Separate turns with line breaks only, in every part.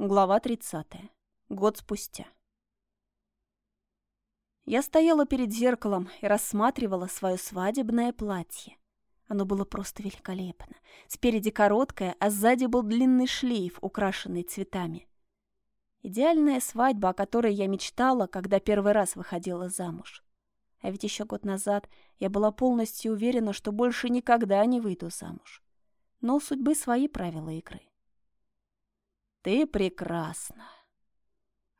Глава 30. Год спустя. Я стояла перед зеркалом и рассматривала свое свадебное платье. Оно было просто великолепно. Спереди короткое, а сзади был длинный шлейф, украшенный цветами. Идеальная свадьба, о которой я мечтала, когда первый раз выходила замуж. А ведь еще год назад я была полностью уверена, что больше никогда не выйду замуж. Но судьбы свои правила игры. «Ты прекрасна!»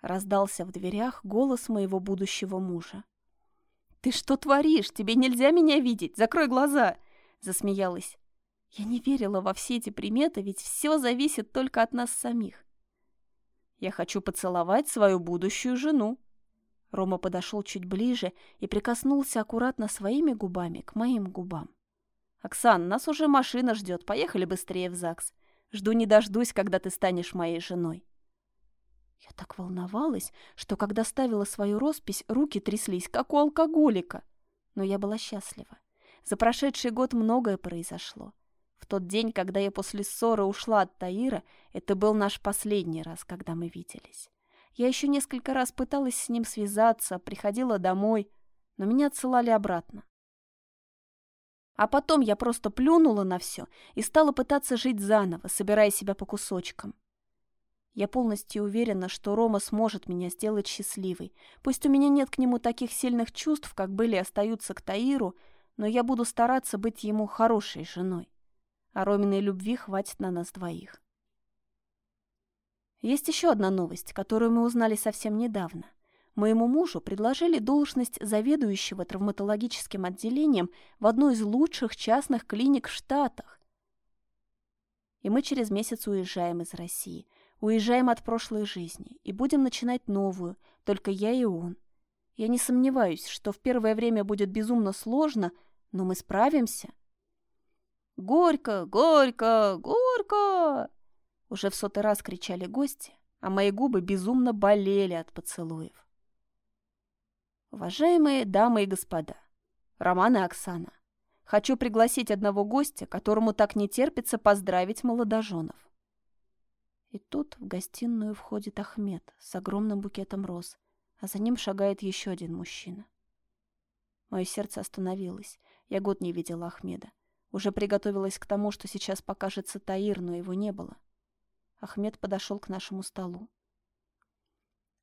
Раздался в дверях голос моего будущего мужа. «Ты что творишь? Тебе нельзя меня видеть! Закрой глаза!» Засмеялась. Я не верила во все эти приметы, ведь все зависит только от нас самих. «Я хочу поцеловать свою будущую жену!» Рома подошел чуть ближе и прикоснулся аккуратно своими губами к моим губам. «Оксан, нас уже машина ждет, поехали быстрее в ЗАГС. Жду не дождусь, когда ты станешь моей женой. Я так волновалась, что когда ставила свою роспись, руки тряслись, как у алкоголика. Но я была счастлива. За прошедший год многое произошло. В тот день, когда я после ссоры ушла от Таира, это был наш последний раз, когда мы виделись. Я еще несколько раз пыталась с ним связаться, приходила домой, но меня отсылали обратно. А потом я просто плюнула на все и стала пытаться жить заново, собирая себя по кусочкам. Я полностью уверена, что Рома сможет меня сделать счастливой. Пусть у меня нет к нему таких сильных чувств, как были и остаются к Таиру, но я буду стараться быть ему хорошей женой. А Роминой любви хватит на нас двоих. Есть еще одна новость, которую мы узнали совсем недавно. Моему мужу предложили должность заведующего травматологическим отделением в одной из лучших частных клиник в Штатах. И мы через месяц уезжаем из России. Уезжаем от прошлой жизни и будем начинать новую, только я и он. Я не сомневаюсь, что в первое время будет безумно сложно, но мы справимся. «Горько, горько, горько!» Уже в сотый раз кричали гости, а мои губы безумно болели от поцелуев. Уважаемые дамы и господа, Роман и Оксана, хочу пригласить одного гостя, которому так не терпится поздравить молодоженов. И тут в гостиную входит Ахмед с огромным букетом роз, а за ним шагает еще один мужчина. Мое сердце остановилось. Я год не видела Ахмеда. Уже приготовилась к тому, что сейчас покажется Таир, но его не было. Ахмед подошел к нашему столу.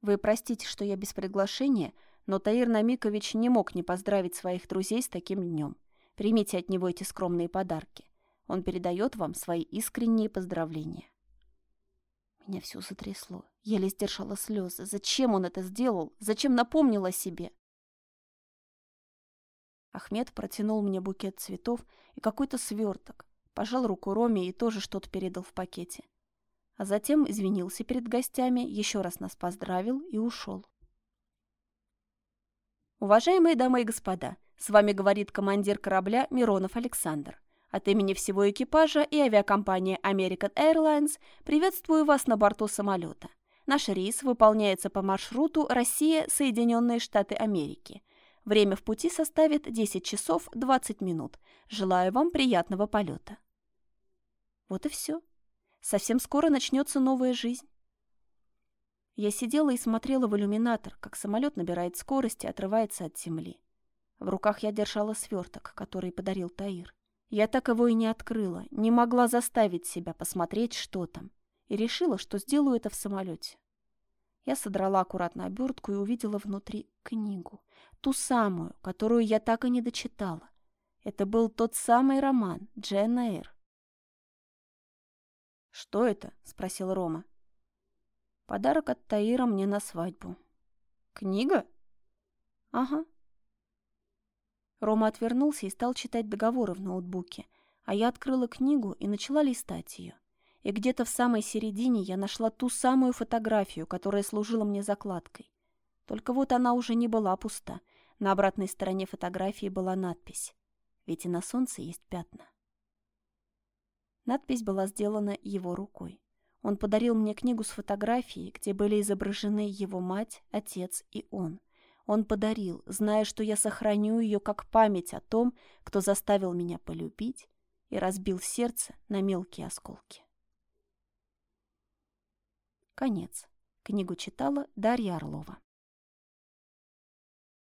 «Вы простите, что я без приглашения, но Таир Намикович не мог не поздравить своих друзей с таким днем. Примите от него эти скромные подарки. Он передает вам свои искренние поздравления. Меня все затрясло. Еле сдержала слезы. Зачем он это сделал? Зачем напомнил о себе? Ахмед протянул мне букет цветов и какой-то сверток. Пожал руку Роме и тоже что-то передал в пакете. А затем извинился перед гостями, еще раз нас поздравил и ушел. Уважаемые дамы и господа, с вами говорит командир корабля Миронов Александр. От имени всего экипажа и авиакомпании American Airlines приветствую вас на борту самолета. Наш рейс выполняется по маршруту Россия-Соединенные Штаты Америки. Время в пути составит 10 часов 20 минут. Желаю вам приятного полета. Вот и все. Совсем скоро начнется новая жизнь. Я сидела и смотрела в иллюминатор, как самолет набирает скорость и отрывается от земли. В руках я держала сверток, который подарил Таир. Я так его и не открыла, не могла заставить себя посмотреть, что там, и решила, что сделаю это в самолете. Я содрала аккуратно обертку и увидела внутри книгу, ту самую, которую я так и не дочитала. Это был тот самый роман Джен Эйр. «Что это?» — спросил Рома. Подарок от Таира мне на свадьбу. Книга? Ага. Рома отвернулся и стал читать договоры в ноутбуке, а я открыла книгу и начала листать ее. И где-то в самой середине я нашла ту самую фотографию, которая служила мне закладкой. Только вот она уже не была пуста. На обратной стороне фотографии была надпись. Ведь и на солнце есть пятна. Надпись была сделана его рукой. Он подарил мне книгу с фотографией, где были изображены его мать, отец и он. Он подарил, зная, что я сохраню ее как память о том, кто заставил меня полюбить и разбил сердце на мелкие осколки. Конец. Книгу читала Дарья Орлова.